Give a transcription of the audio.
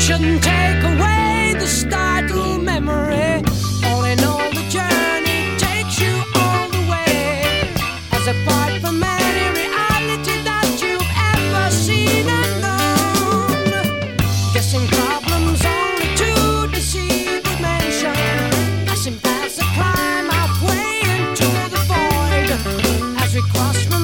shouldn't take away the startled memory. Only know the journey takes you all the way. As apart from any reality that you've ever seen and known. Guessing problems only to deceive the mention. Passing past the climb halfway into the void. As we cross from